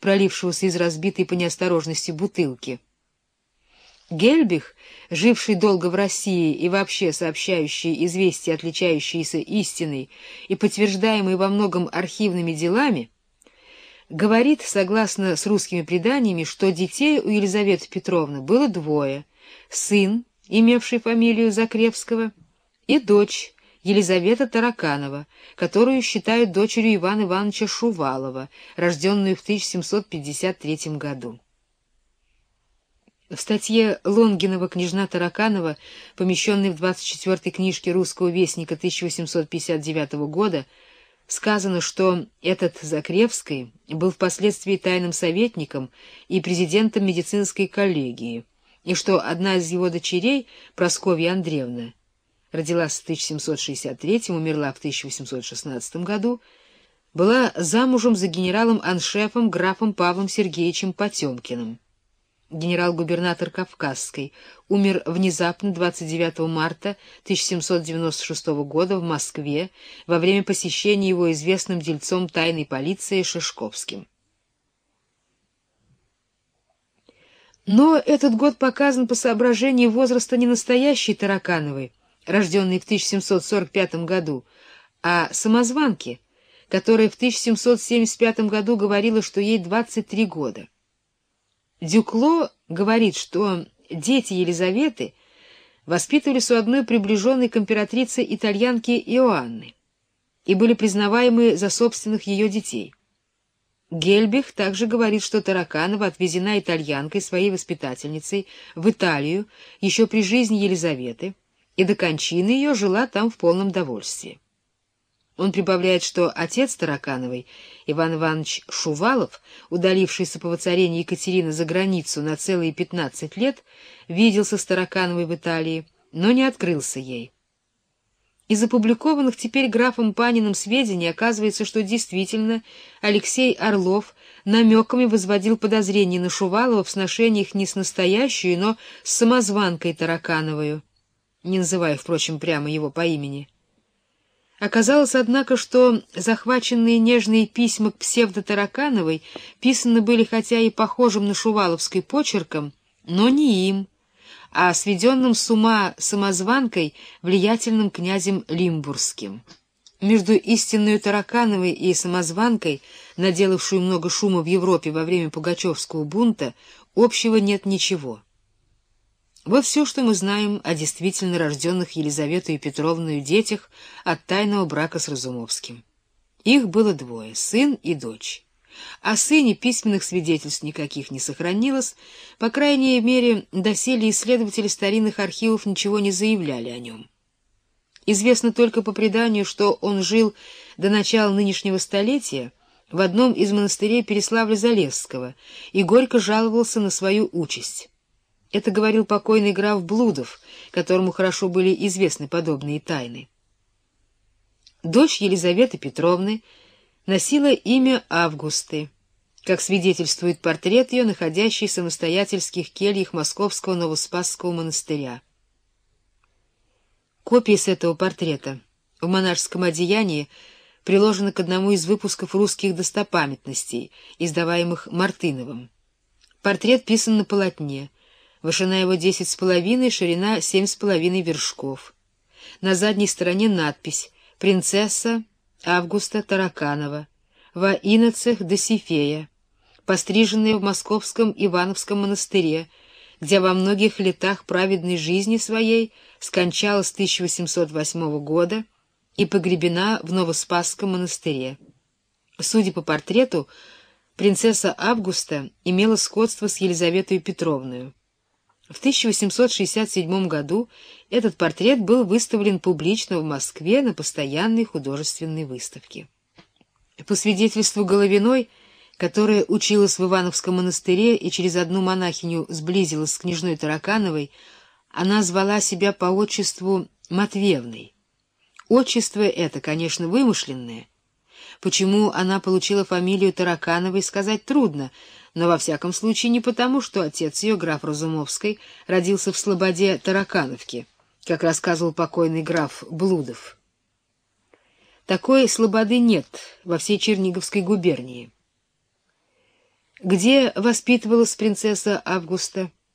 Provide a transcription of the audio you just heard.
пролившегося из разбитой по неосторожности бутылки. Гельбих, живший долго в России и вообще сообщающий известия, отличающиеся истиной и подтверждаемые во многом архивными делами, говорит, согласно с русскими преданиями, что детей у Елизаветы Петровны было двое — сын, имевший фамилию Закревского, и дочь Елизавета Тараканова, которую считают дочерью Ивана Ивановича Шувалова, рожденную в 1753 году. В статье Лонгинова «Княжна Тараканова», помещенной в 24-й книжке «Русского вестника» 1859 года, сказано, что этот Закревский был впоследствии тайным советником и президентом медицинской коллегии, и что одна из его дочерей, Прасковья Андреевна, родилась в 1763, умерла в 1816 году, была замужем за генералом-аншефом графом Павлом Сергеевичем Потемкиным генерал-губернатор Кавказской, умер внезапно 29 марта 1796 года в Москве во время посещения его известным дельцом тайной полиции Шишковским. Но этот год показан по соображению возраста не настоящей Таракановой, рожденной в 1745 году, а самозванки, которая в 1775 году говорила, что ей 23 года. Дюкло говорит, что дети Елизаветы воспитывались у одной приближенной к императрице итальянки Иоанны и были признаваемы за собственных ее детей. Гельбих также говорит, что Тараканова отвезена итальянкой, своей воспитательницей, в Италию еще при жизни Елизаветы, и до кончины ее жила там в полном довольстве. Он прибавляет, что отец Таракановой, Иван Иванович Шувалов, удалившийся по воцарению Екатерины за границу на целые пятнадцать лет, виделся с Таракановой в Италии, но не открылся ей. Из опубликованных теперь графом Паниным сведений оказывается, что действительно Алексей Орлов намеками возводил подозрения на Шувалова в сношениях не с настоящей, но с самозванкой Таракановою, не называя, впрочем, прямо его по имени. Оказалось, однако, что захваченные нежные письма к псевдо-Таракановой писаны были хотя и похожим на шуваловской почерком, но не им, а сведенным с ума самозванкой влиятельным князем Лимбургским. Между истинной Таракановой и самозванкой, наделавшую много шума в Европе во время Пугачевского бунта, общего нет ничего. Вот все, что мы знаем о действительно рожденных Елизаветой Петровной детях от тайного брака с Разумовским. Их было двое — сын и дочь. О сыне письменных свидетельств никаких не сохранилось, по крайней мере, доселе исследователи старинных архивов ничего не заявляли о нем. Известно только по преданию, что он жил до начала нынешнего столетия в одном из монастырей Переславля-Залесского и горько жаловался на свою участь. Это говорил покойный граф Блудов, которому хорошо были известны подобные тайны. Дочь Елизаветы Петровны носила имя Августы, как свидетельствует портрет ее, находящийся в настоятельских кельях Московского Новоспасского монастыря. Копия с этого портрета в монашеском одеянии приложена к одному из выпусков русских достопамятностей, издаваемых Мартыновым. Портрет писан на полотне — Вышина его десять с половиной, ширина семь с половиной вершков. На задней стороне надпись «Принцесса Августа Тараканова, во Иноцех Досифея, постриженная в Московском Ивановском монастыре, где во многих летах праведной жизни своей скончалась 1808 года и погребена в Новоспасском монастыре. Судя по портрету, принцесса Августа имела сходство с Елизаветой Петровной. В 1867 году этот портрет был выставлен публично в Москве на постоянной художественной выставке. По свидетельству Головиной, которая училась в Ивановском монастыре и через одну монахиню сблизилась с княжной Таракановой, она звала себя по отчеству Матвеевной. Отчество это, конечно, вымышленное. Почему она получила фамилию Таракановой, сказать трудно — но во всяком случае не потому, что отец ее, граф Разумовский, родился в Слободе Таракановке, как рассказывал покойный граф Блудов. Такой слободы нет во всей Черниговской губернии. Где воспитывалась принцесса Августа?